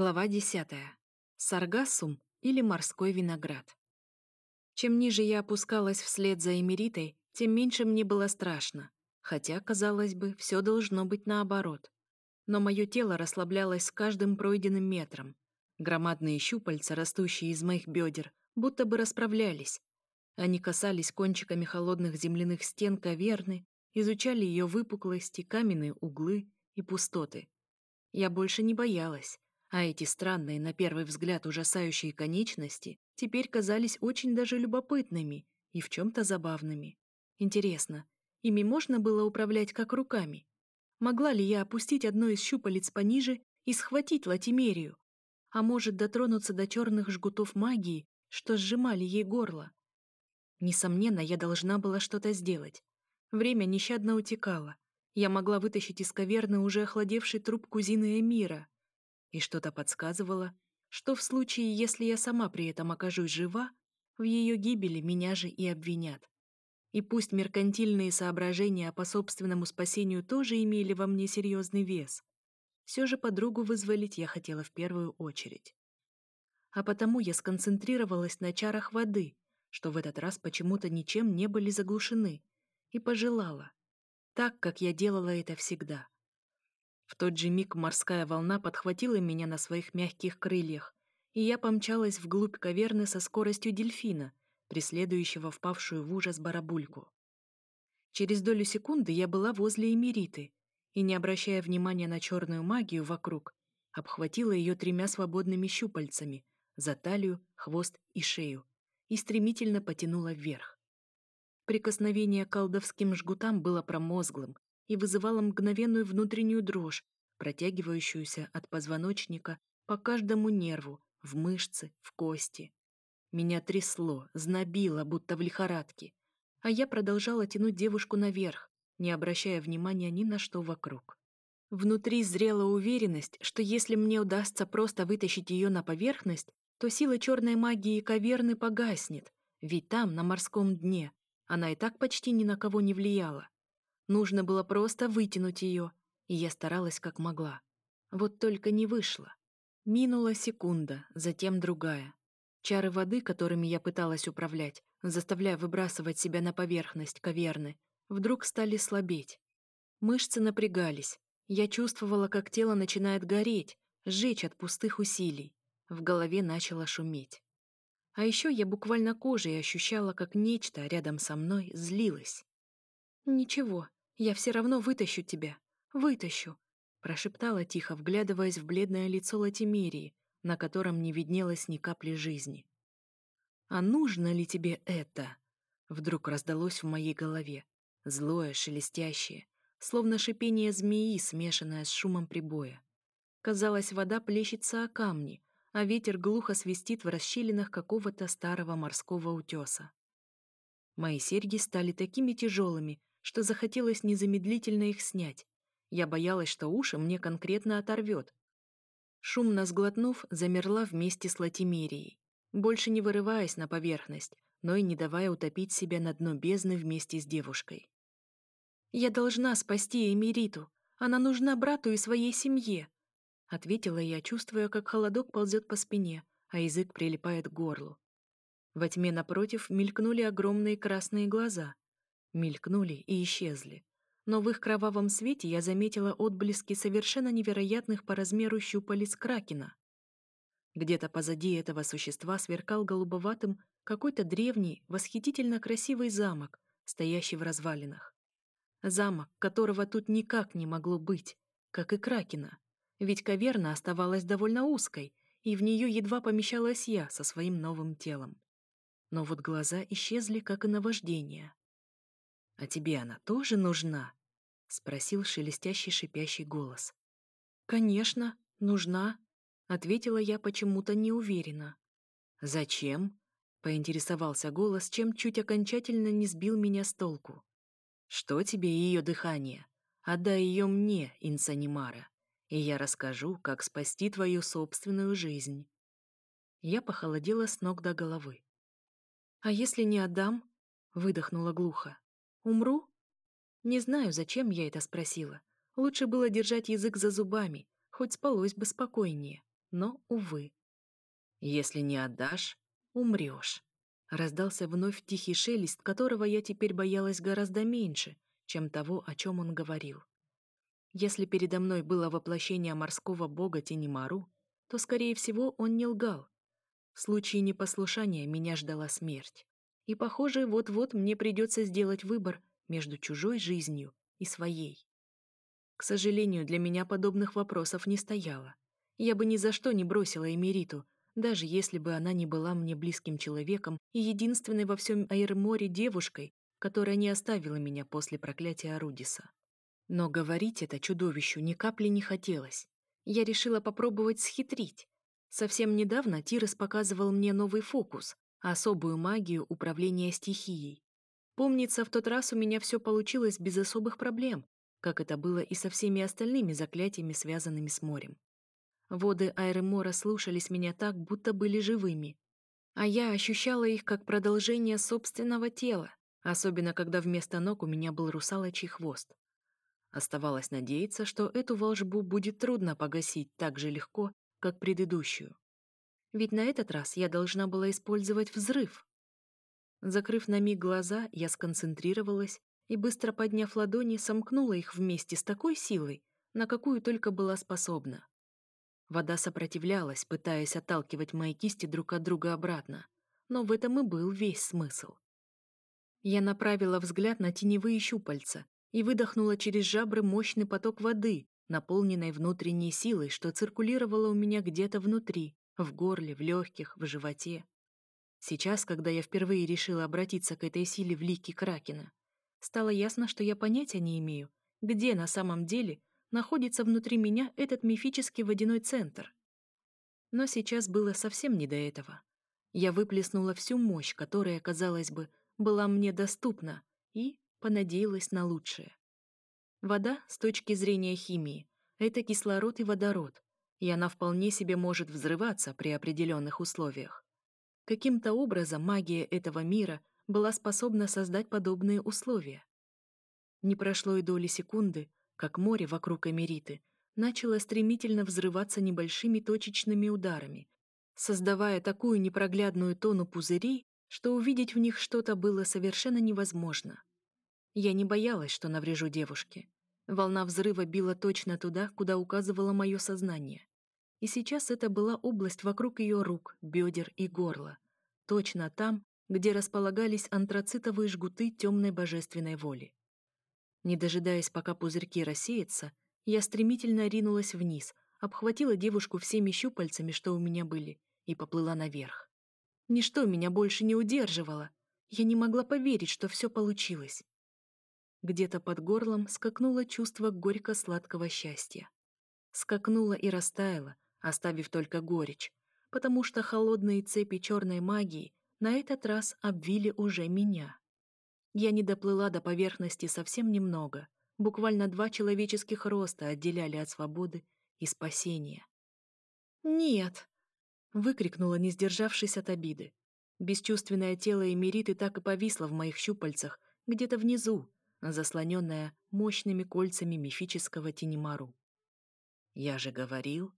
Глава 10. Саргассум или морской виноград. Чем ниже я опускалась вслед за Эмеритой, тем меньше мне было страшно, хотя, казалось бы, все должно быть наоборот. Но мое тело расслаблялось с каждым пройденным метром. Громадные щупальца, растущие из моих бедер, будто бы расправлялись. Они касались кончиками холодных земляных стен каверны, изучали ее выпуклости, каменные углы и пустоты. Я больше не боялась а эти странные, на первый взгляд, ужасающие конечности теперь казались очень даже любопытными и в чем-то забавными. Интересно, ими можно было управлять как руками? Могла ли я опустить одно из щупалец пониже и схватить Латимерию? А может, дотронуться до черных жгутов магии, что сжимали ей горло? Несомненно, я должна была что-то сделать. Время нещадно утекало. Я могла вытащить из каверны уже охладевший труп кузины Эмира — и что-то подсказывало, что в случае, если я сама при этом окажусь жива, в ее гибели меня же и обвинят. И пусть меркантильные соображения по собственному спасению тоже имели во мне серьезный вес, все же подругу вызволить я хотела в первую очередь. А потому я сконцентрировалась на чарах воды, что в этот раз почему-то ничем не были заглушены, и пожелала, так, как я делала это всегда — в тот же миг морская волна подхватила меня на своих мягких крыльях, и я помчалась вглубь каверны со скоростью дельфина, преследующего впавшую в ужас барабульку. Через долю секунды я была возле Эмериты и, не обращая внимания на черную магию вокруг, обхватила ее тремя свободными щупальцами за талию, хвост и шею и стремительно потянула вверх. Прикосновение к колдовским жгутам было промозглым, и вызывала мгновенную внутреннюю дрожь, протягивающуюся от позвоночника по каждому нерву, в мышцы, в кости. Меня трясло, знобило, будто в лихорадке, а я продолжала тянуть девушку наверх, не обращая внимания ни на что вокруг. Внутри зрела уверенность, что если мне удастся просто вытащить ее на поверхность, то сила черной магии каверны погаснет, ведь там, на морском дне, она и так почти ни на кого не влияла. Нужно было просто вытянуть ее, и я старалась как могла. Вот только не вышло. Минула секунда, затем другая. Чары воды, которыми я пыталась управлять, заставляя выбрасывать себя на поверхность каверны, вдруг стали слабеть. Мышцы напрягались. Я чувствовала, как тело начинает гореть, сжечь от пустых усилий. В голове начало шуметь. А еще я буквально кожей ощущала, как нечто рядом со мной злилось. «Ничего, я все равно вытащу тебя. Вытащу!» Прошептала тихо, вглядываясь в бледное лицо Латимерии, на котором не виднелось ни капли жизни. «А нужно ли тебе это?» Вдруг раздалось в моей голове. Злое, шелестящее, словно шипение змеи, смешанное с шумом прибоя. Казалось, вода плещется о камни, а ветер глухо свистит в расщелинах какого-то старого морского утеса. Мои серьги стали такими тяжелыми, что захотелось незамедлительно их снять. Я боялась, что уши мне конкретно оторвет. Шумно сглотнув, замерла вместе с Латимерией, больше не вырываясь на поверхность, но и не давая утопить себя на дно бездны вместе с девушкой. «Я должна спасти Эмириту. Она нужна брату и своей семье», — ответила я, чувствуя, как холодок ползет по спине, а язык прилипает к горлу. Во тьме напротив мелькнули огромные красные глаза — мелькнули и исчезли. Но в их кровавом свете я заметила отблески совершенно невероятных по размеру щупалец Кракена. Где-то позади этого существа сверкал голубоватым какой-то древний, восхитительно красивый замок, стоящий в развалинах. Замок, которого тут никак не могло быть, как и Кракена. Ведь каверна оставалась довольно узкой, и в нее едва помещалась я со своим новым телом. Но вот глаза исчезли, как и наваждение. «А тебе она тоже нужна?» — спросил шелестящий шипящий голос. «Конечно, нужна», — ответила я почему-то неуверенно. «Зачем?» — поинтересовался голос, чем чуть окончательно не сбил меня с толку. «Что тебе ее дыхание? Отдай ее мне, Инсанимара, и я расскажу, как спасти твою собственную жизнь». Я похолодела с ног до головы. «А если не отдам?» — выдохнула глухо. Умру? Не знаю, зачем я это спросила. Лучше было держать язык за зубами, хоть спалось бы спокойнее. Но, увы. «Если не отдашь, умрешь», — раздался вновь тихий шелест, которого я теперь боялась гораздо меньше, чем того, о чем он говорил. Если передо мной было воплощение морского бога Тенемару, то, скорее всего, он не лгал. В случае непослушания меня ждала смерть. И, похоже, вот-вот мне придется сделать выбор между чужой жизнью и своей. К сожалению, для меня подобных вопросов не стояло. Я бы ни за что не бросила Эмериту, даже если бы она не была мне близким человеком и единственной во всем Аэрморе девушкой, которая не оставила меня после проклятия Арудиса. Но говорить это чудовищу ни капли не хотелось. Я решила попробовать схитрить. Совсем недавно Тирос показывал мне новый фокус — особую магию управления стихией. Помнится, в тот раз у меня все получилось без особых проблем, как это было и со всеми остальными заклятиями, связанными с морем. Воды Айремора слушались меня так, будто были живыми. А я ощущала их как продолжение собственного тела, особенно когда вместо ног у меня был русалочий хвост. Оставалось надеяться, что эту волжбу будет трудно погасить так же легко, как предыдущую. Ведь на этот раз я должна была использовать взрыв. Закрыв на миг глаза, я сконцентрировалась и, быстро подняв ладони, сомкнула их вместе с такой силой, на какую только была способна. Вода сопротивлялась, пытаясь отталкивать мои кисти друг от друга обратно, но в этом и был весь смысл. Я направила взгляд на теневые щупальца и выдохнула через жабры мощный поток воды, наполненной внутренней силой, что циркулировала у меня где-то внутри, в горле, в легких, в животе. Сейчас, когда я впервые решила обратиться к этой силе в лике Кракена, стало ясно, что я понятия не имею, где на самом деле находится внутри меня этот мифический водяной центр. Но сейчас было совсем не до этого. Я выплеснула всю мощь, которая, казалось бы, была мне доступна, и понадеялась на лучшее. Вода, с точки зрения химии, это кислород и водород, и она вполне себе может взрываться при определенных условиях. Каким-то образом магия этого мира была способна создать подобные условия. Не прошло и доли секунды, как море вокруг Эмериты начало стремительно взрываться небольшими точечными ударами, создавая такую непроглядную тону пузырей, что увидеть в них что-то было совершенно невозможно. Я не боялась, что наврежу девушке. Волна взрыва била точно туда, куда указывало мое сознание. И сейчас это была область вокруг ее рук, бедер и горла. Точно там, где располагались антрацитовые жгуты темной божественной воли. Не дожидаясь, пока пузырьки рассеются, я стремительно ринулась вниз, обхватила девушку всеми щупальцами, что у меня были, и поплыла наверх. Ничто меня больше не удерживало. Я не могла поверить, что все получилось. Где-то под горлом скакнуло чувство горько-сладкого счастья. Скакнуло и растаяло, оставив только горечь, потому что холодные цепи черной магии на этот раз обвили уже меня. Я не доплыла до поверхности совсем немного, буквально два человеческих роста отделяли от свободы и спасения. «Нет!» — выкрикнула, не сдержавшись от обиды. Бесчувственное тело Эмериты так и повисло в моих щупальцах, где-то внизу, заслоненная мощными кольцами мифического тенемару. «Я же говорил...» —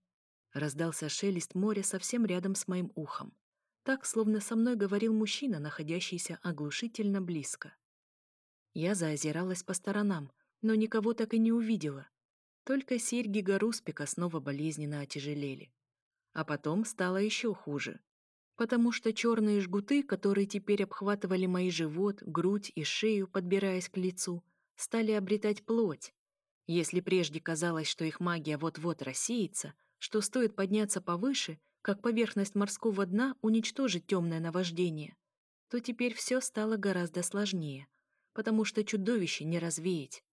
раздался шелест моря совсем рядом с моим ухом. Так, словно со мной говорил мужчина, находящийся оглушительно близко. Я заозиралась по сторонам, но никого так и не увидела. Только серьги Гаруспика снова болезненно отяжелели. А потом стало еще хуже потому что черные жгуты, которые теперь обхватывали мои живот, грудь и шею, подбираясь к лицу, стали обретать плоть. Если прежде казалось, что их магия вот-вот рассеется, что стоит подняться повыше, как поверхность морского дна уничтожить темное наваждение, то теперь все стало гораздо сложнее, потому что чудовище не развеять.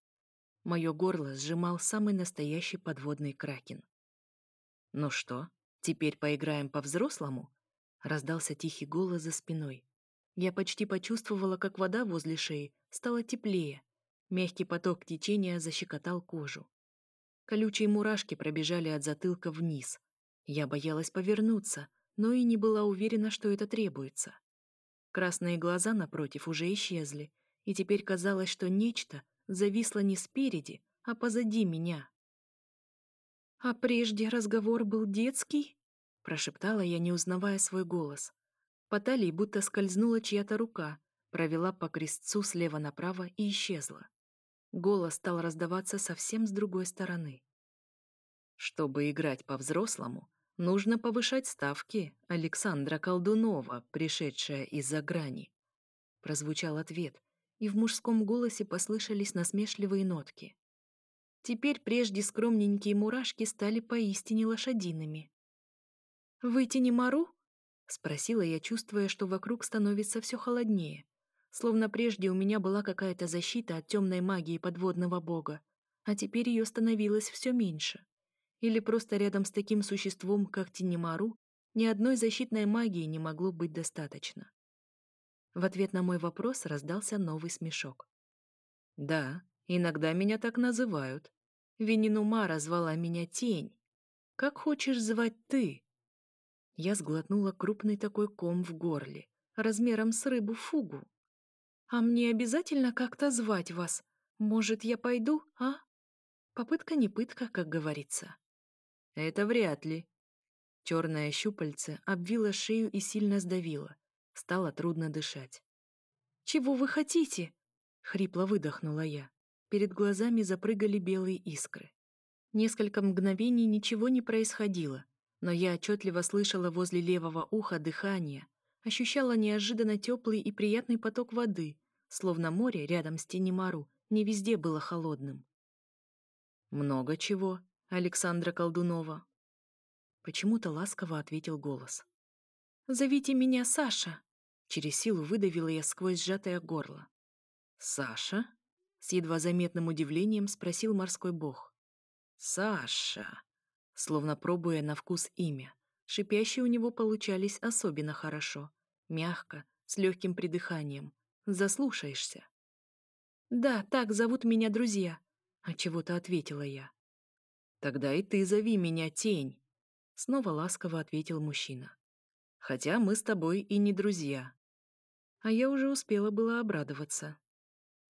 Мое горло сжимал самый настоящий подводный кракен. «Ну что, теперь поиграем по-взрослому?» Раздался тихий голос за спиной. Я почти почувствовала, как вода возле шеи стала теплее. Мягкий поток течения защекотал кожу. Колючие мурашки пробежали от затылка вниз. Я боялась повернуться, но и не была уверена, что это требуется. Красные глаза, напротив, уже исчезли, и теперь казалось, что нечто зависло не спереди, а позади меня. «А прежде разговор был детский?» прошептала я, не узнавая свой голос. По талии будто скользнула чья-то рука, провела по крестцу слева направо и исчезла. Голос стал раздаваться совсем с другой стороны. Чтобы играть по-взрослому, нужно повышать ставки Александра Колдунова, пришедшая из-за грани. Прозвучал ответ, и в мужском голосе послышались насмешливые нотки. Теперь прежде скромненькие мурашки стали поистине лошадиными. «Выйти не мару?» — спросила я, чувствуя, что вокруг становится все холоднее. Словно прежде у меня была какая-то защита от темной магии подводного бога, а теперь ее становилось все меньше. Или просто рядом с таким существом, как Тинемару, ни одной защитной магии не могло быть достаточно. В ответ на мой вопрос раздался новый смешок. «Да, иногда меня так называют. Венинума звала меня Тень. Как хочешь звать ты?» Я сглотнула крупный такой ком в горле, размером с рыбу фугу. «А мне обязательно как-то звать вас? Может, я пойду, а?» Попытка не пытка, как говорится. «Это вряд ли». Черное щупальце обвило шею и сильно сдавило. Стало трудно дышать. «Чего вы хотите?» — хрипло выдохнула я. Перед глазами запрыгали белые искры. Несколько мгновений ничего не происходило, но я отчетливо слышала возле левого уха дыхание, ощущала неожиданно теплый и приятный поток воды, словно море рядом с Тенемару не везде было холодным. «Много чего, Александра Колдунова», — почему-то ласково ответил голос. «Зовите меня Саша», Через силу выдавила я сквозь сжатое горло. «Саша?» — с едва заметным удивлением спросил морской бог. «Саша!» Словно пробуя на вкус имя. Шипящие у него получались особенно хорошо. Мягко, с легким придыханием. Заслушаешься. «Да, так зовут меня друзья», — а чего-то ответила я. «Тогда и ты зови меня Тень», — снова ласково ответил мужчина. «Хотя мы с тобой и не друзья а я уже успела было обрадоваться.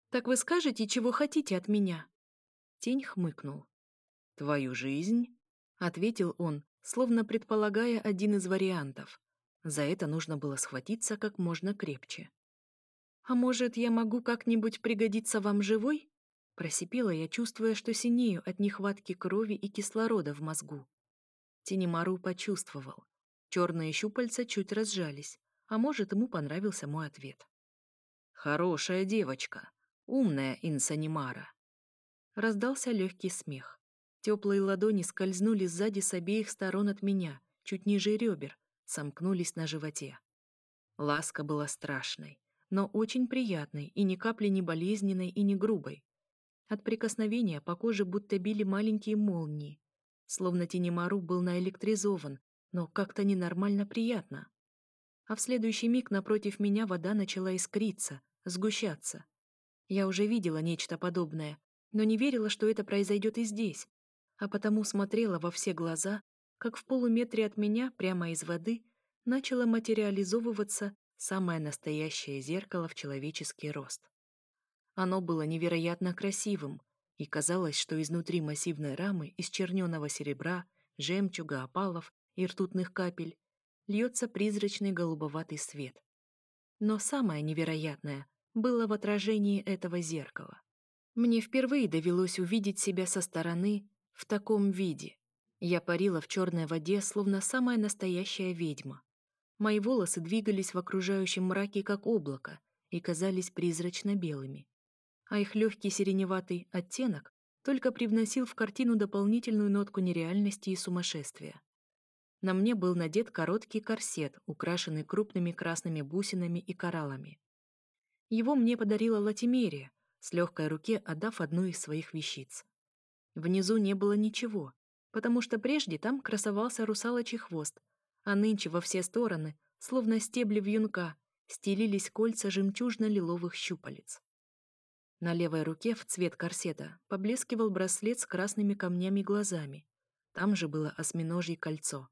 «Так вы скажете, чего хотите от меня?» Тень хмыкнул. «Твою жизнь?» — ответил он, словно предполагая один из вариантов. За это нужно было схватиться как можно крепче. «А может, я могу как-нибудь пригодиться вам живой?» Просипела я, чувствуя, что синею от нехватки крови и кислорода в мозгу. Тенемару почувствовал. Черные щупальца чуть разжались, а может, ему понравился мой ответ. «Хорошая девочка, умная Инсанимара». Раздался легкий смех. Теплые ладони скользнули сзади с обеих сторон от меня, чуть ниже ребер, сомкнулись на животе. Ласка была страшной, но очень приятной и ни капли не болезненной и не грубой. От прикосновения по коже будто били маленькие молнии, словно Тенемару был наэлектризован, но как-то ненормально приятно а в следующий миг напротив меня вода начала искриться, сгущаться. Я уже видела нечто подобное, но не верила, что это произойдет и здесь, а потому смотрела во все глаза, как в полуметре от меня, прямо из воды, начало материализовываться самое настоящее зеркало в человеческий рост. Оно было невероятно красивым, и казалось, что изнутри массивной рамы из черненого серебра, жемчуга, опалов и ртутных капель льется призрачный голубоватый свет. Но самое невероятное было в отражении этого зеркала. Мне впервые довелось увидеть себя со стороны в таком виде. Я парила в черной воде, словно самая настоящая ведьма. Мои волосы двигались в окружающем мраке, как облако, и казались призрачно белыми. А их легкий сиреневатый оттенок только привносил в картину дополнительную нотку нереальности и сумасшествия. На мне был надет короткий корсет, украшенный крупными красными бусинами и кораллами. Его мне подарила Латимерия, с легкой руки отдав одну из своих вещиц. Внизу не было ничего, потому что прежде там красовался русалочий хвост, а нынче во все стороны, словно стебли вьюнка, стелились кольца жемчужно-лиловых щупалец. На левой руке в цвет корсета поблескивал браслет с красными камнями глазами. Там же было осьминожье кольцо.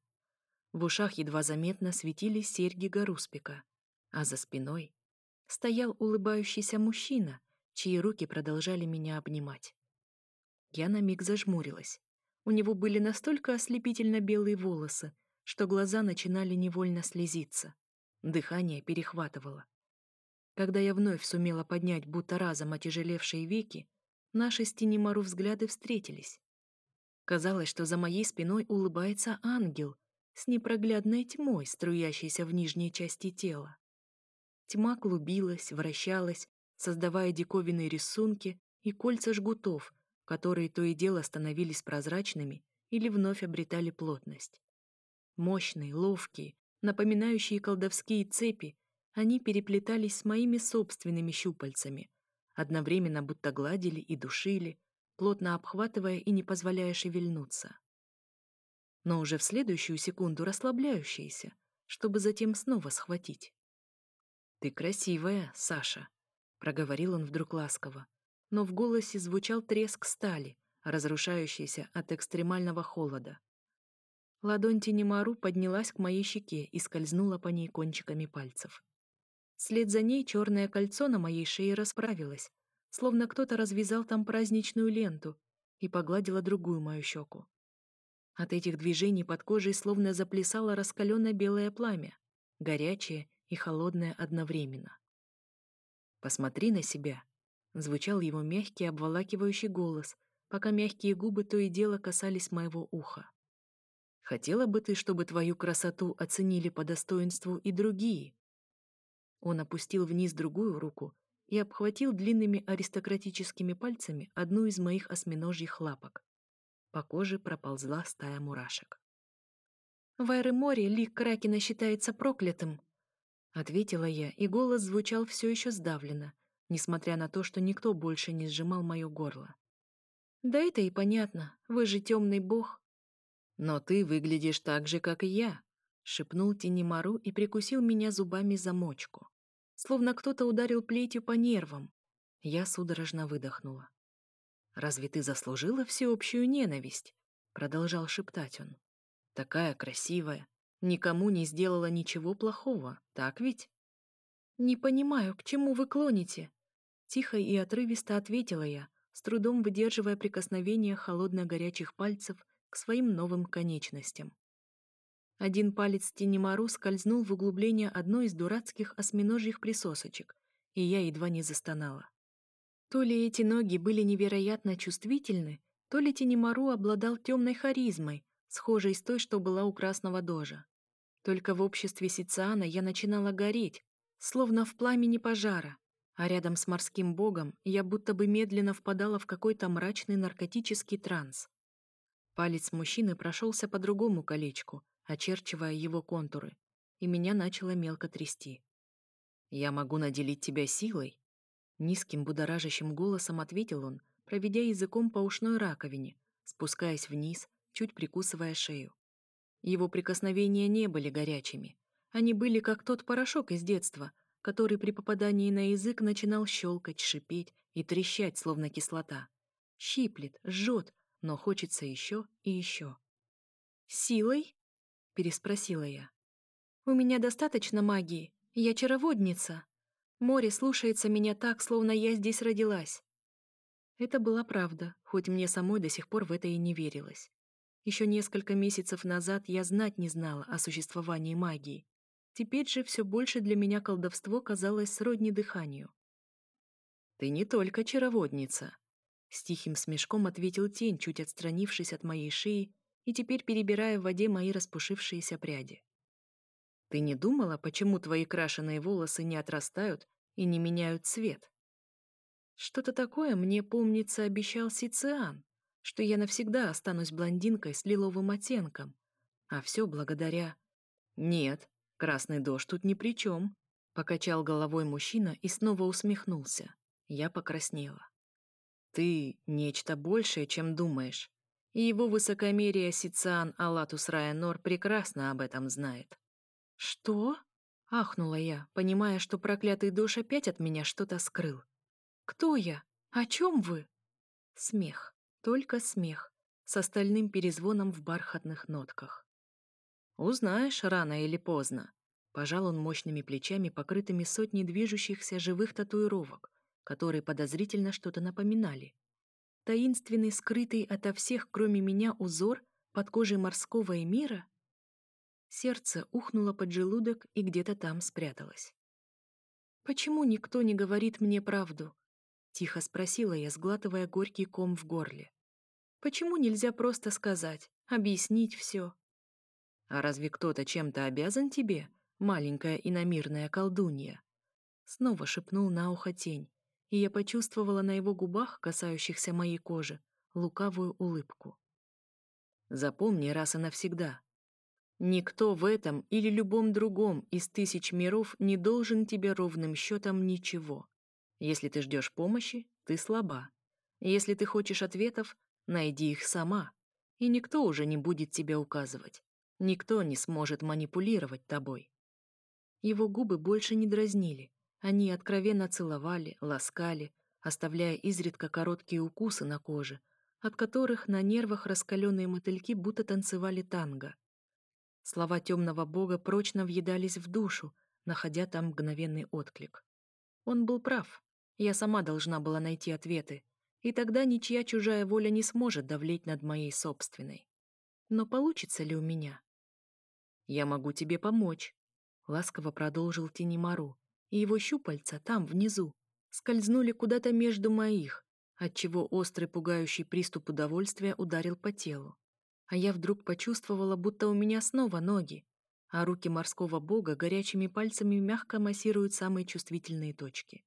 В ушах едва заметно светились серьги Гаруспика, а за спиной стоял улыбающийся мужчина, чьи руки продолжали меня обнимать. Я на миг зажмурилась. У него были настолько ослепительно белые волосы, что глаза начинали невольно слезиться. Дыхание перехватывало. Когда я вновь сумела поднять будто разом отяжелевшие веки, наши с Тинемару взгляды встретились. Казалось, что за моей спиной улыбается ангел с непроглядной тьмой, струящейся в нижней части тела. Тьма клубилась, вращалась, создавая диковинные рисунки и кольца жгутов, которые то и дело становились прозрачными или вновь обретали плотность. Мощные, ловкие, напоминающие колдовские цепи, они переплетались с моими собственными щупальцами, одновременно будто гладили и душили, плотно обхватывая и не позволяя шевельнуться. Но уже в следующую секунду расслабляющиеся, чтобы затем снова схватить. «Ты красивая, Саша», — проговорил он вдруг ласково, но в голосе звучал треск стали, разрушающийся от экстремального холода. Ладонь Тинемару поднялась к моей щеке и скользнула по ней кончиками пальцев. Вслед за ней черное кольцо на моей шее расправилось, словно кто-то развязал там праздничную ленту и погладила другую мою щеку. От этих движений под кожей словно заплясало раскаленное белое пламя, горячее и холодное одновременно. «Посмотри на себя», — звучал его мягкий обволакивающий голос, пока мягкие губы то и дело касались моего уха. Хотела бы ты, чтобы твою красоту оценили по достоинству и другие?» Он опустил вниз другую руку и обхватил длинными аристократическими пальцами одну из моих осьминожьих лапок. По коже проползла стая мурашек. «В Айре-море лик Кракена считается проклятым», — ответила я, и голос звучал все еще сдавленно, несмотря на то, что никто больше не сжимал мое горло. «Да это и понятно, вы же темный бог, «Но ты выглядишь так же, как и я», — шепнул Тинемару и прикусил меня зубами за мочку. Словно кто-то ударил плетью по нервам. Я судорожно выдохнула. «Разве ты заслужила всеобщую ненависть?» — продолжал шептать он. «Такая красивая, никому не сделала ничего плохого, так ведь?» «Не понимаю, к чему вы клоните?» Тихо и отрывисто ответила я, с трудом выдерживая прикосновение холодно-горячих пальцев к своим новым конечностям. Один палец Тенемару скользнул в углубление одной из дурацких осьминожьих присосочек, и я едва не застонала. То ли эти ноги были невероятно чувствительны, то ли Тенемару обладал темной харизмой, схожей с той, что была у Красного Дожа. Только в обществе Сициана я начинала гореть, словно в пламени пожара, а рядом с морским богом я будто бы медленно впадала в какой-то мрачный наркотический транс. Палец мужчины прошелся по другому колечку, очерчивая его контуры, и меня начало мелко трясти. «Я могу наделить тебя силой?» Низким будоражащим голосом ответил он, проведя языком по ушной раковине, спускаясь вниз, чуть прикусывая шею. Его прикосновения не были горячими. Они были как тот порошок из детства, который при попадании на язык начинал щелкать, шипеть и трещать, словно кислота. Щиплет, жжет, но хочется еще и еще. «Силой?» — переспросила я. «У меня достаточно магии, я чароводница. Море слушается меня так, словно я здесь родилась». Это была правда, хоть мне самой до сих пор в это и не верилось. Еще несколько месяцев назад я знать не знала о существовании магии. Теперь же все больше для меня колдовство казалось сродни дыханию. «Ты не только чароводница», с тихим смешком ответил тень, чуть отстранившись от моей шеи и теперь перебирая в воде мои распушившиеся пряди. «Ты не думала, почему твои крашеные волосы не отрастают и не меняют цвет?» Что-то такое мне, помнится, обещал Сициан, что я навсегда останусь блондинкой с лиловым оттенком. А все благодаря... Нет, красный дождь тут ни при чем. Покачал головой мужчина и снова усмехнулся. Я покраснела. Ты — нечто большее, чем думаешь. И его высокомерие Сициан Алатус Райанор прекрасно об этом знает. «Что?» — ахнула я, понимая, что проклятый душ опять от меня что-то скрыл. «Кто я? О чем вы?» Смех, только смех, с остальным перезвоном в бархатных нотках. «Узнаешь рано или поздно», — пожал он мощными плечами, покрытыми сотней движущихся живых татуировок, которые подозрительно что-то напоминали. Таинственный, скрытый ото всех, кроме меня, узор под кожей морского эмира? Сердце ухнуло под желудок и где-то там спряталось. «Почему никто не говорит мне правду?» — тихо спросила я, сглатывая горький ком в горле. «Почему нельзя просто сказать, объяснить все?» «А разве кто-то чем-то обязан тебе, маленькая иномирная колдунья?» Снова шепнул на ухо тень, и я почувствовала на его губах, касающихся моей кожи, лукавую улыбку. «Запомни раз и навсегда. Никто в этом или любом другом из тысяч миров не должен тебе ровным счетом ничего. Если ты ждешь помощи, ты слаба. Если ты хочешь ответов, найди их сама. И никто уже не будет тебе указывать. Никто не сможет манипулировать тобой. Его губы больше не дразнили. Они откровенно целовали, ласкали, оставляя изредка короткие укусы на коже, от которых на нервах раскаленные мотыльки будто танцевали танго. Слова темного бога прочно въедались в душу, находя там мгновенный отклик. Он был прав. Я сама должна была найти ответы, и тогда ничья чужая воля не сможет давлеть над моей собственной. Но получится ли у меня? «Я могу тебе помочь», — ласково продолжил Тинемару, и его щупальца там, внизу, скользнули куда-то между моих, отчего острый пугающий приступ удовольствия ударил по телу. А я вдруг почувствовала, будто у меня снова ноги, а руки морского бога горячими пальцами мягко массируют самые чувствительные точки.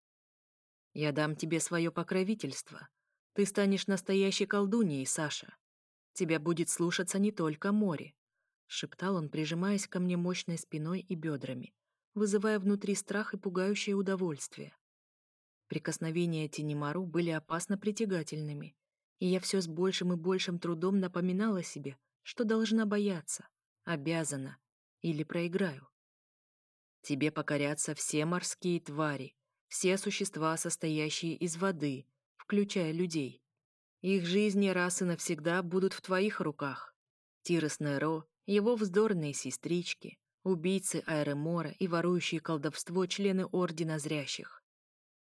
«Я дам тебе свое покровительство. Ты станешь настоящей колдуньей, Саша. Тебя будет слушаться не только море, шептал он, прижимаясь ко мне мощной спиной и бедрами, вызывая внутри страх и пугающее удовольствие. Прикосновения Тинемару были опасно притягательными, и я все с большим и большим трудом напоминала себе, что должна бояться, обязана или проиграю. Тебе покорятся все морские твари, все существа, состоящие из воды, включая людей. Их жизни раз и навсегда будут в твоих руках. Тирес Неро его вздорные сестрички, убийцы Аэремора и ворующие колдовство члены Ордена Зрящих.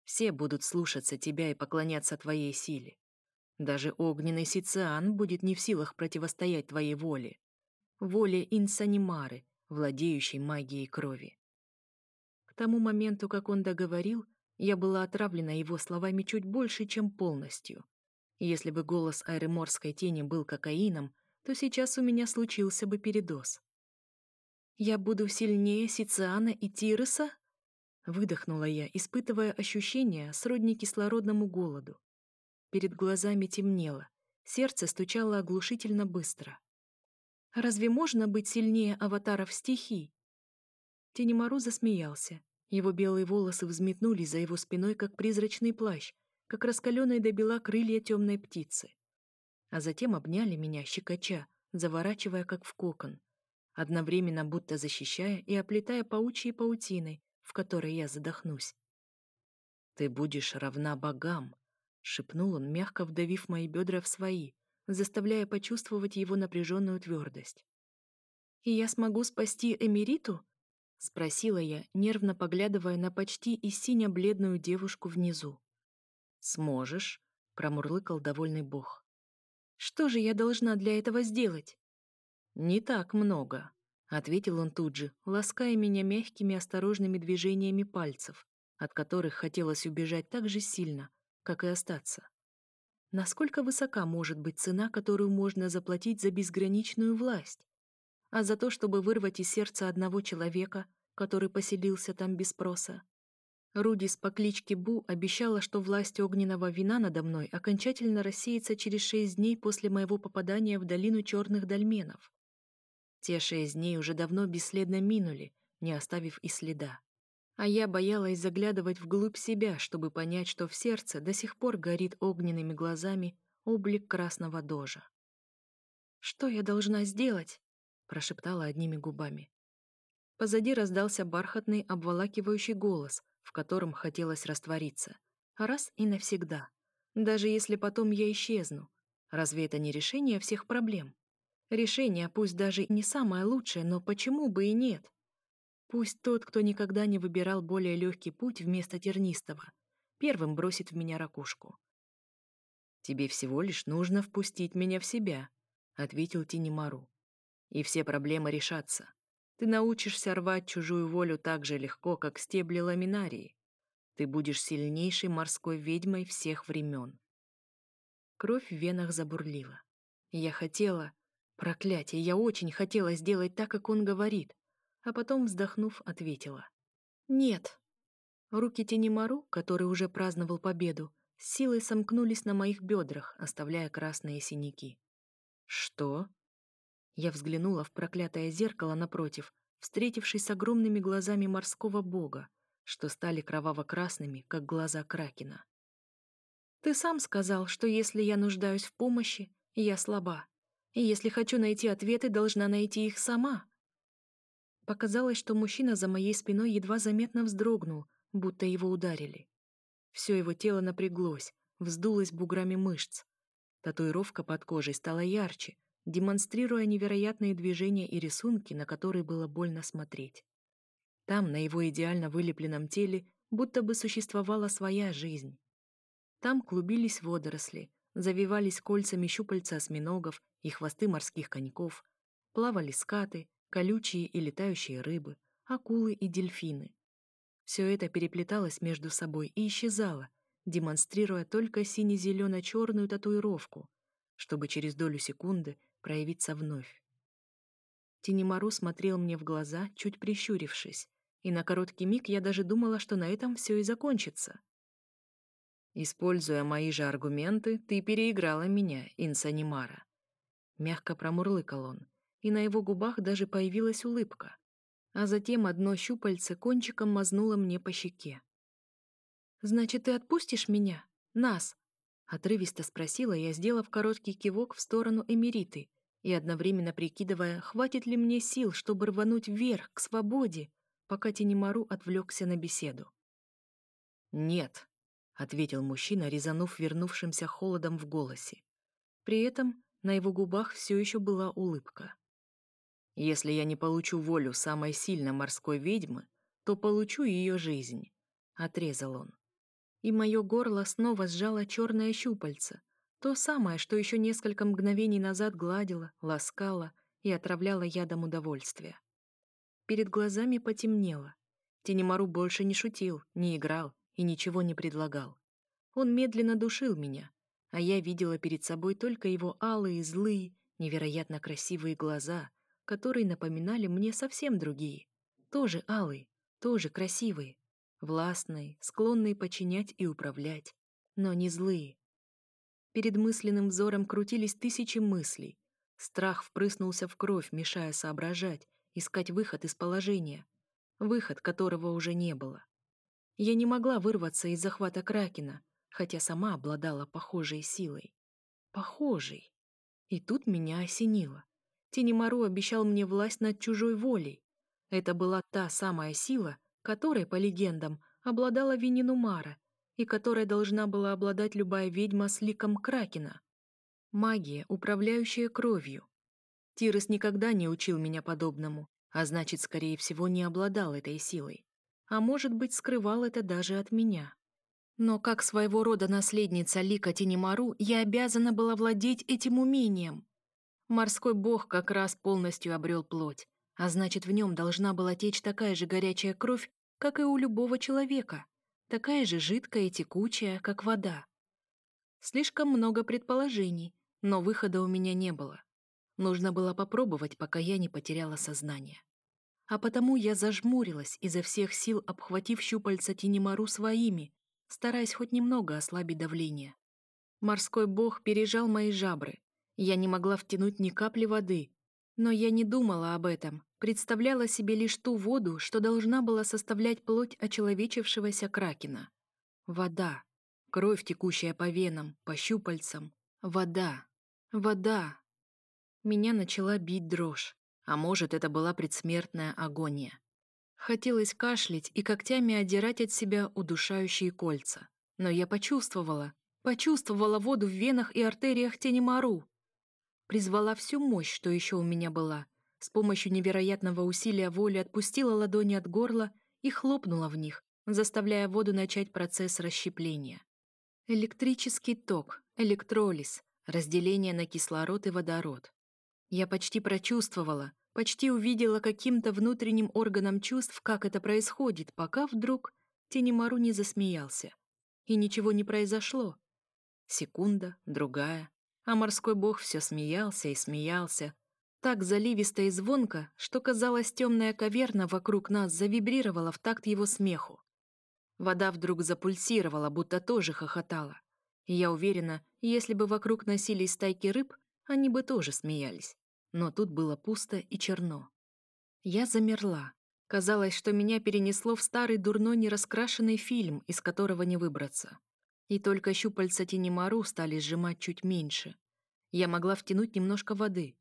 Все будут слушаться тебя и поклоняться твоей силе. Даже огненный Сициан будет не в силах противостоять твоей воле. Воле Инсанимары, владеющей магией крови. К тому моменту, как он договорил, я была отравлена его словами чуть больше, чем полностью. Если бы голос аэреморской тени был кокаином, то сейчас у меня случился бы передоз. «Я буду сильнее Сициана и Тироса?» Выдохнула я, испытывая ощущение сродни кислородному голоду. Перед глазами темнело, сердце стучало оглушительно быстро. «Разве можно быть сильнее аватаров стихий?» Тенемару засмеялся. Его белые волосы взметнулись за его спиной, как призрачный плащ, как раскаленные до бела крылья темной птицы а затем обняли меня, щекоча, заворачивая как в кокон, одновременно будто защищая и оплетая паучьей паутиной, в которой я задохнусь. «Ты будешь равна богам», — шепнул он, мягко вдавив мои бедра в свои, заставляя почувствовать его напряженную твердость. «И я смогу спасти Эмериту?» — спросила я, нервно поглядывая на почти и синя-бледную девушку внизу. «Сможешь», — промурлыкал довольный бог. Что же я должна для этого сделать? Не так много, ответил он тут же, лаская меня мягкими осторожными движениями пальцев, от которых хотелось убежать так же сильно, как и остаться. Насколько высока может быть цена, которую можно заплатить за безграничную власть? А за то, чтобы вырвать из сердца одного человека, который поселился там без спроса? Рудис по кличке Бу обещала, что власть огненного вина надо мной окончательно рассеется через шесть дней после моего попадания в долину черных дольменов. Те шесть дней уже давно бесследно минули, не оставив и следа. А я боялась заглядывать вглубь себя, чтобы понять, что в сердце до сих пор горит огненными глазами облик красного дожа. «Что я должна сделать?» – прошептала одними губами. Позади раздался бархатный, обволакивающий голос, в котором хотелось раствориться. Раз и навсегда. Даже если потом я исчезну. Разве это не решение всех проблем? Решение, пусть даже не самое лучшее, но почему бы и нет? Пусть тот, кто никогда не выбирал более легкий путь вместо тернистого, первым бросит в меня ракушку. «Тебе всего лишь нужно впустить меня в себя», — ответил Тинемару. «И все проблемы решатся. Ты научишься рвать чужую волю так же легко, как стебли ламинарии. Ты будешь сильнейшей морской ведьмой всех времен. Кровь в венах забурлила. Я хотела... Проклятие, я очень хотела сделать так, как он говорит. А потом, вздохнув, ответила. Нет. Руки Тенемару, который уже праздновал победу, с силой сомкнулись на моих бедрах, оставляя красные синяки. Что? Я взглянула в проклятое зеркало напротив, встретившись с огромными глазами морского бога, что стали кроваво-красными, как глаза кракена. «Ты сам сказал, что если я нуждаюсь в помощи, я слаба, и если хочу найти ответы, должна найти их сама». Показалось, что мужчина за моей спиной едва заметно вздрогнул, будто его ударили. Все его тело напряглось, вздулось буграми мышц. Татуировка под кожей стала ярче, демонстрируя невероятные движения и рисунки, на которые было больно смотреть. Там, на его идеально вылепленном теле, будто бы существовала своя жизнь. Там клубились водоросли, завивались кольцами щупальца осьминогов и хвосты морских коньков, плавали скаты, колючие и летающие рыбы, акулы и дельфины. Все это переплеталось между собой и исчезало, демонстрируя только сине-зелено-черную татуировку, чтобы через долю секунды проявиться вновь. Тинемару смотрел мне в глаза, чуть прищурившись, и на короткий миг я даже думала, что на этом все и закончится. «Используя мои же аргументы, ты переиграла меня, Инсанимара», — мягко промурлыкал он, и на его губах даже появилась улыбка, а затем одно щупальце кончиком мазнуло мне по щеке. «Значит, ты отпустишь меня? Нас?» Отрывисто спросила я, сделав короткий кивок в сторону Эмериты и одновременно прикидывая, хватит ли мне сил, чтобы рвануть вверх, к свободе, пока Тенемару отвлекся на беседу. «Нет», — ответил мужчина, резанув вернувшимся холодом в голосе. При этом на его губах все еще была улыбка. «Если я не получу волю самой сильной морской ведьмы, то получу ее жизнь», — отрезал он и мое горло снова сжало черное щупальце, то самое, что еще несколько мгновений назад гладило, ласкало и отравляло ядом удовольствия. Перед глазами потемнело. Тенемару больше не шутил, не играл и ничего не предлагал. Он медленно душил меня, а я видела перед собой только его алые, злые, невероятно красивые глаза, которые напоминали мне совсем другие. Тоже алые, тоже красивые, властные, склонные подчинять и управлять, но не злые. Перед мысленным взором крутились тысячи мыслей. Страх впрыснулся в кровь, мешая соображать, искать выход из положения, выход которого уже не было. Я не могла вырваться из захвата Кракена, хотя сама обладала похожей силой. Похожей. И тут меня осенило. Тенемару обещал мне власть над чужой волей. Это была та самая сила, которой, по легендам, обладала Вининумара и которой должна была обладать любая ведьма с ликом Кракена. Магия, управляющая кровью. Тирос никогда не учил меня подобному, а значит, скорее всего, не обладал этой силой. А может быть, скрывал это даже от меня. Но как своего рода наследница Лика Тинемару, я обязана была владеть этим умением. Морской бог как раз полностью обрел плоть, а значит, в нем должна была течь такая же горячая кровь, как и у любого человека, такая же жидкая и текучая, как вода. Слишком много предположений, но выхода у меня не было. Нужно было попробовать, пока я не потеряла сознание. А потому я зажмурилась, изо всех сил обхватив щупальца Тинемару своими, стараясь хоть немного ослабить давление. Морской бог пережал мои жабры. Я не могла втянуть ни капли воды, но я не думала об этом, представляла себе лишь ту воду, что должна была составлять плоть очеловечившегося кракена. Вода. Кровь, текущая по венам, по щупальцам. Вода. Вода. Меня начала бить дрожь. А может, это была предсмертная агония. Хотелось кашлять и когтями отдирать от себя удушающие кольца. Но я почувствовала, почувствовала воду в венах и артериях Тенемару. Призвала всю мощь, что еще у меня была, с помощью невероятного усилия воли отпустила ладони от горла и хлопнула в них, заставляя воду начать процесс расщепления. Электрический ток, электролиз, разделение на кислород и водород. Я почти прочувствовала, Почти увидела каким-то внутренним органом чувств, как это происходит, пока вдруг Тенемару не засмеялся. И ничего не произошло. Секунда, другая, а морской бог все смеялся и смеялся, так заливисто и звонко, что, казалось, темная каверна вокруг нас завибрировала в такт его смеху. Вода вдруг запульсировала, будто тоже хохотала. Я уверена, если бы вокруг носились стайки рыб, они бы тоже смеялись. Но тут было пусто и черно. Я замерла. Казалось, что меня перенесло в старый дурной нераскрашенный фильм, из которого не выбраться. И только щупальца Тенемару стали сжимать чуть меньше. Я могла втянуть немножко воды.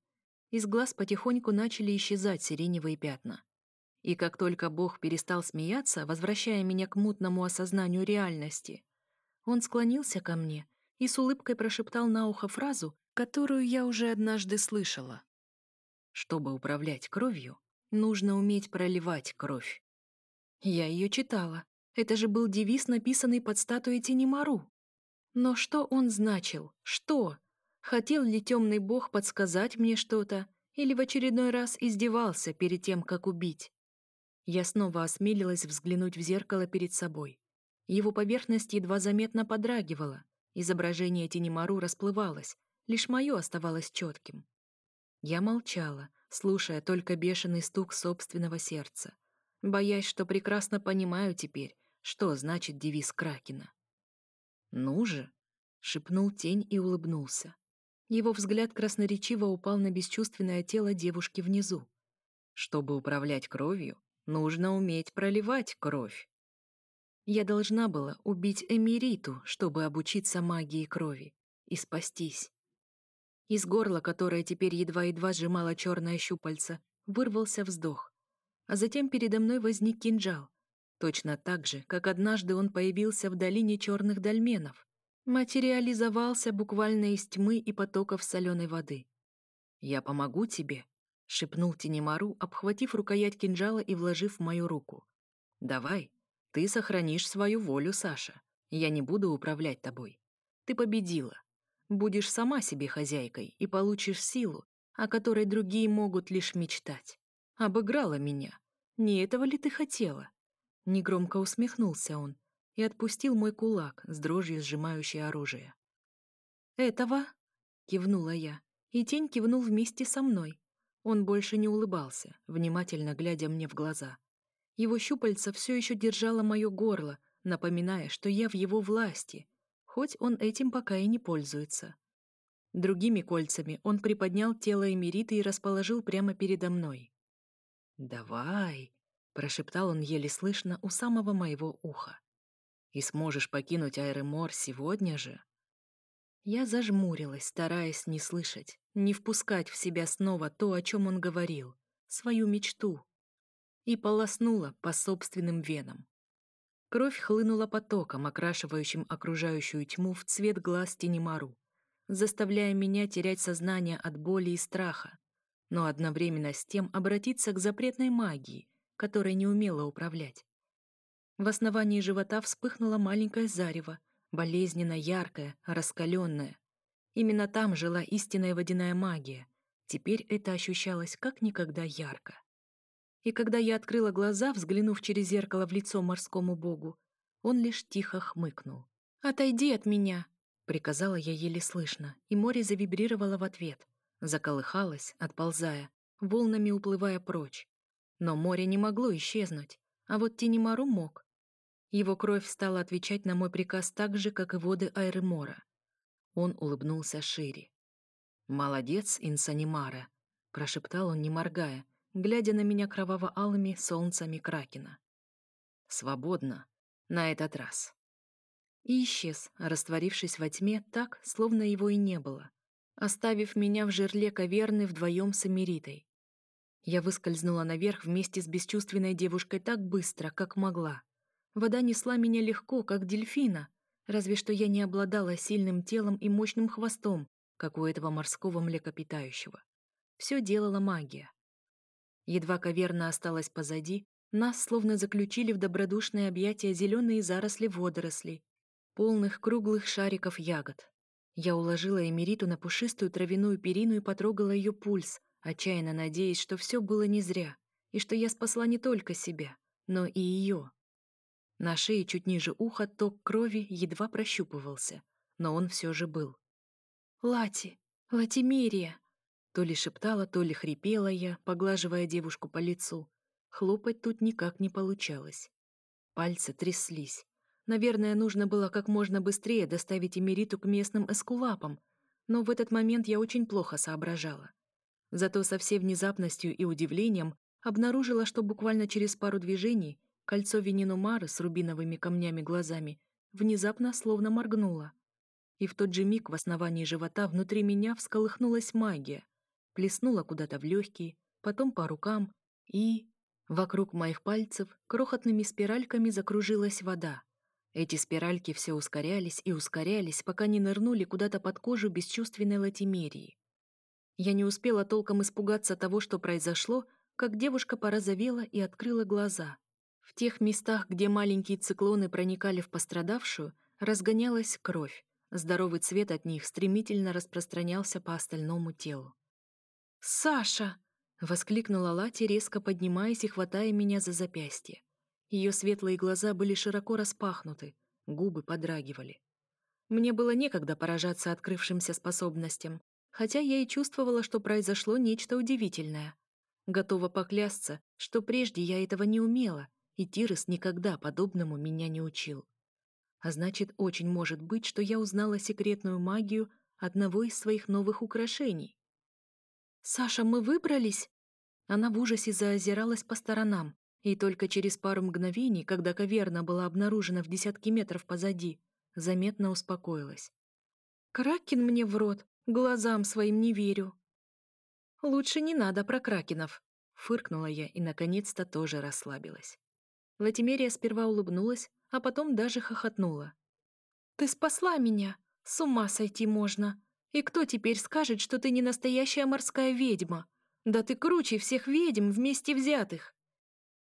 Из глаз потихоньку начали исчезать сиреневые пятна. И как только Бог перестал смеяться, возвращая меня к мутному осознанию реальности, он склонился ко мне и с улыбкой прошептал на ухо фразу, которую я уже однажды слышала. Чтобы управлять кровью, нужно уметь проливать кровь. Я ее читала. Это же был девиз, написанный под статуей Тенемару. Но что он значил? Что? Хотел ли темный бог подсказать мне что-то? Или в очередной раз издевался перед тем, как убить? Я снова осмелилась взглянуть в зеркало перед собой. Его поверхность едва заметно подрагивала. Изображение Тенемару расплывалось, лишь мое оставалось четким. Я молчала, слушая только бешеный стук собственного сердца, боясь, что прекрасно понимаю теперь, что значит девиз Кракена. «Ну же!» — шепнул тень и улыбнулся. Его взгляд красноречиво упал на бесчувственное тело девушки внизу. «Чтобы управлять кровью, нужно уметь проливать кровь». Я должна была убить Эмириту, чтобы обучиться магии крови и спастись. Из горла, которое теперь едва-едва сжимало черное щупальце, вырвался вздох. А затем передо мной возник кинжал. Точно так же, как однажды он появился в долине черных дольменов. Материализовался буквально из тьмы и потоков соленой воды. «Я помогу тебе», — шепнул Тенемару, обхватив рукоять кинжала и вложив в мою руку. «Давай, ты сохранишь свою волю, Саша. Я не буду управлять тобой. Ты победила. Будешь сама себе хозяйкой и получишь силу, о которой другие могут лишь мечтать. Обыграла меня. Не этого ли ты хотела?» Негромко усмехнулся он и отпустил мой кулак с дрожью сжимающей оружие. «Этого?» — кивнула я, и тень кивнул вместе со мной. Он больше не улыбался, внимательно глядя мне в глаза. Его щупальца все еще держало мое горло, напоминая, что я в его власти, хоть он этим пока и не пользуется. Другими кольцами он приподнял тело Эмериты и расположил прямо передо мной. «Давай», — прошептал он еле слышно у самого моего уха. «И сможешь покинуть Айремор сегодня же?» Я зажмурилась, стараясь не слышать, не впускать в себя снова то, о чем он говорил, свою мечту, и полоснула по собственным венам. Кровь хлынула потоком, окрашивающим окружающую тьму в цвет глаз Тенемару, заставляя меня терять сознание от боли и страха, но одновременно с тем обратиться к запретной магии, которой не умела управлять. В основании живота вспыхнуло маленькое зарево, болезненно яркое, раскаленное. Именно там жила истинная водяная магия. Теперь это ощущалось как никогда ярко. И когда я открыла глаза, взглянув через зеркало в лицо морскому богу, он лишь тихо хмыкнул. «Отойди от меня!» — приказала я еле слышно, и море завибрировало в ответ, заколыхалось, отползая, волнами уплывая прочь. Но море не могло исчезнуть, а вот Тинемару мог. Его кровь стала отвечать на мой приказ так же, как и воды Айремора. Он улыбнулся шире. «Молодец, Инсанимара», — прошептал он, не моргая, глядя на меня кроваво-алыми солнцами Кракена. «Свободно. На этот раз». И исчез, растворившись во тьме так, словно его и не было, оставив меня в жерле каверны вдвоем с Эмеритой. Я выскользнула наверх вместе с бесчувственной девушкой так быстро, как могла. Вода несла меня легко, как дельфина, разве что я не обладала сильным телом и мощным хвостом, как у этого морского млекопитающего. Все делала магия. Едва каверна осталась позади, нас словно заключили в добродушные объятия зеленые заросли водорослей, полных круглых шариков ягод. Я уложила Эмериту на пушистую травяную перину и потрогала ее пульс, отчаянно надеясь, что все было не зря, и что я спасла не только себя, но и ее. На шее чуть ниже уха ток крови едва прощупывался, но он все же был. «Лати! Латимерия!» То ли шептала, то ли хрипела я, поглаживая девушку по лицу. Хлопать тут никак не получалось. Пальцы тряслись. Наверное, нужно было как можно быстрее доставить Эмериту к местным эскулапам, но в этот момент я очень плохо соображала. Зато со всей внезапностью и удивлением обнаружила, что буквально через пару движений кольцо Венинумары с рубиновыми камнями глазами внезапно словно моргнуло. И в тот же миг в основании живота внутри меня всколыхнулась магия, плеснула куда-то в легкие, потом по рукам, и... Вокруг моих пальцев крохотными спиральками закружилась вода. Эти спиральки все ускорялись и ускорялись, пока не нырнули куда-то под кожу бесчувственной латимерии. Я не успела толком испугаться того, что произошло, как девушка порозовела и открыла глаза. В тех местах, где маленькие циклоны проникали в пострадавшую, разгонялась кровь. Здоровый цвет от них стремительно распространялся по остальному телу. «Саша!» — воскликнула Лати, резко поднимаясь и хватая меня за запястье. Ее светлые глаза были широко распахнуты, губы подрагивали. Мне было некогда поражаться открывшимся способностям, хотя я и чувствовала, что произошло нечто удивительное. Готова поклясться, что прежде я этого не умела, и Тирес никогда подобному меня не учил. А значит, очень может быть, что я узнала секретную магию одного из своих новых украшений. «Саша, мы выбрались?» Она в ужасе заозиралась по сторонам, и только через пару мгновений, когда каверна была обнаружена в десятки метров позади, заметно успокоилась. «Кракен мне в рот, глазам своим не верю». «Лучше не надо про кракенов», — фыркнула я и, наконец-то, тоже расслабилась. Латимерия сперва улыбнулась, а потом даже хохотнула. «Ты спасла меня! С ума сойти можно! И кто теперь скажет, что ты не настоящая морская ведьма? Да ты круче всех ведьм вместе взятых!»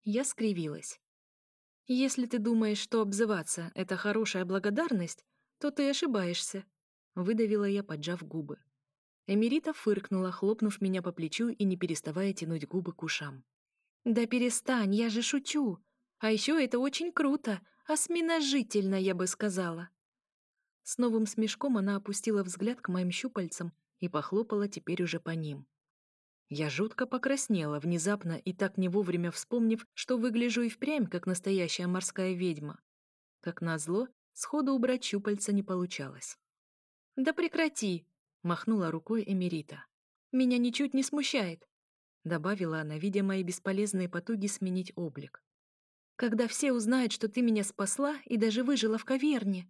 Я скривилась. «Если ты думаешь, что обзываться — это хорошая благодарность, то ты ошибаешься», — выдавила я, поджав губы. Эмирита фыркнула, хлопнув меня по плечу и не переставая тянуть губы к ушам. «Да перестань, я же шучу. А еще это очень круто, осьминожительно, я бы сказала». С новым смешком она опустила взгляд к моим щупальцам и похлопала теперь уже по ним. Я жутко покраснела, внезапно и так не вовремя вспомнив, что выгляжу и впрямь, как настоящая морская ведьма. Как назло, сходу убрать щупальца не получалось. «Да прекрати!» — махнула рукой Эмерита. «Меня ничуть не смущает», — добавила она, видя мои бесполезные потуги сменить облик. «Когда все узнают, что ты меня спасла и даже выжила в каверне,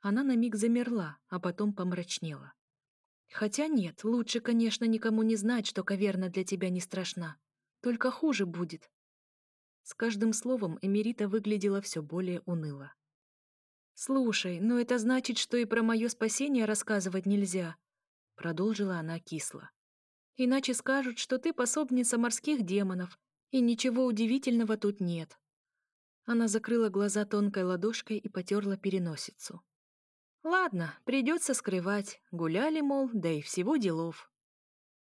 она на миг замерла, а потом помрачнела. «Хотя нет, лучше, конечно, никому не знать, что каверна для тебя не страшна. Только хуже будет». С каждым словом Эмерита выглядела все более уныло. «Слушай, но это значит, что и про мое спасение рассказывать нельзя», — продолжила она кисло. «Иначе скажут, что ты пособница морских демонов, и ничего удивительного тут нет». Она закрыла глаза тонкой ладошкой и потерла переносицу. Ладно, придется скрывать. Гуляли, мол, да и всего делов.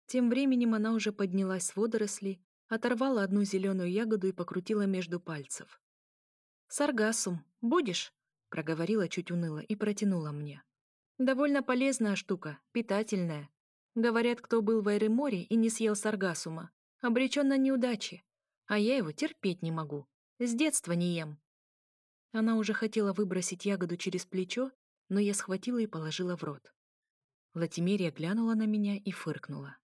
Тем временем она уже поднялась с водорослей, оторвала одну зеленую ягоду и покрутила между пальцев. «Саргасум, будешь?» — проговорила чуть уныло и протянула мне. «Довольно полезная штука, питательная. Говорят, кто был в Айреморе и не съел саргасума, обречен на неудачи. А я его терпеть не могу. С детства не ем». Она уже хотела выбросить ягоду через плечо, но я схватила и положила в рот. Латимерия глянула на меня и фыркнула.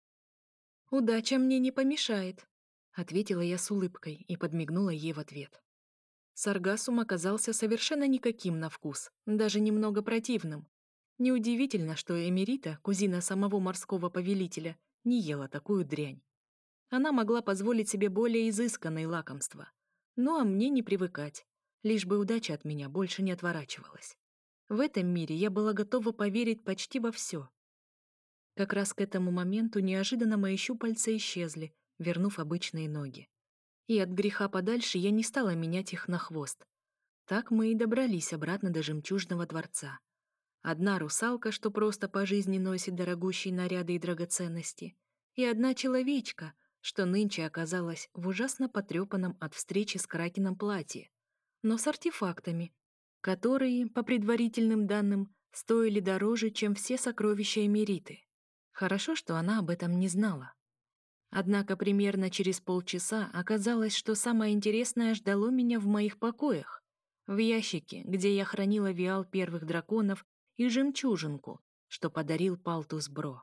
«Удача мне не помешает», — ответила я с улыбкой и подмигнула ей в ответ. Саргасум оказался совершенно никаким на вкус, даже немного противным. Неудивительно, что Эмерита, кузина самого морского повелителя, не ела такую дрянь. Она могла позволить себе более изысканные лакомства. Ну а мне не привыкать, лишь бы удача от меня больше не отворачивалась. В этом мире я была готова поверить почти во все. Как раз к этому моменту неожиданно мои щупальца исчезли, вернув обычные ноги. И от греха подальше я не стала менять их на хвост. Так мы и добрались обратно до жемчужного дворца. Одна русалка, что просто по жизни носит дорогущие наряды и драгоценности, и одна человечка, что нынче оказалась в ужасно потрепанном от встречи с Кракеном платье, но с артефактами, которые, по предварительным данным, стоили дороже, чем все сокровища Эмериты. Хорошо, что она об этом не знала. Однако примерно через полчаса оказалось, что самое интересное ждало меня в моих покоях, в ящике, где я хранила виал первых драконов и жемчужинку, что подарил Палтус Бро.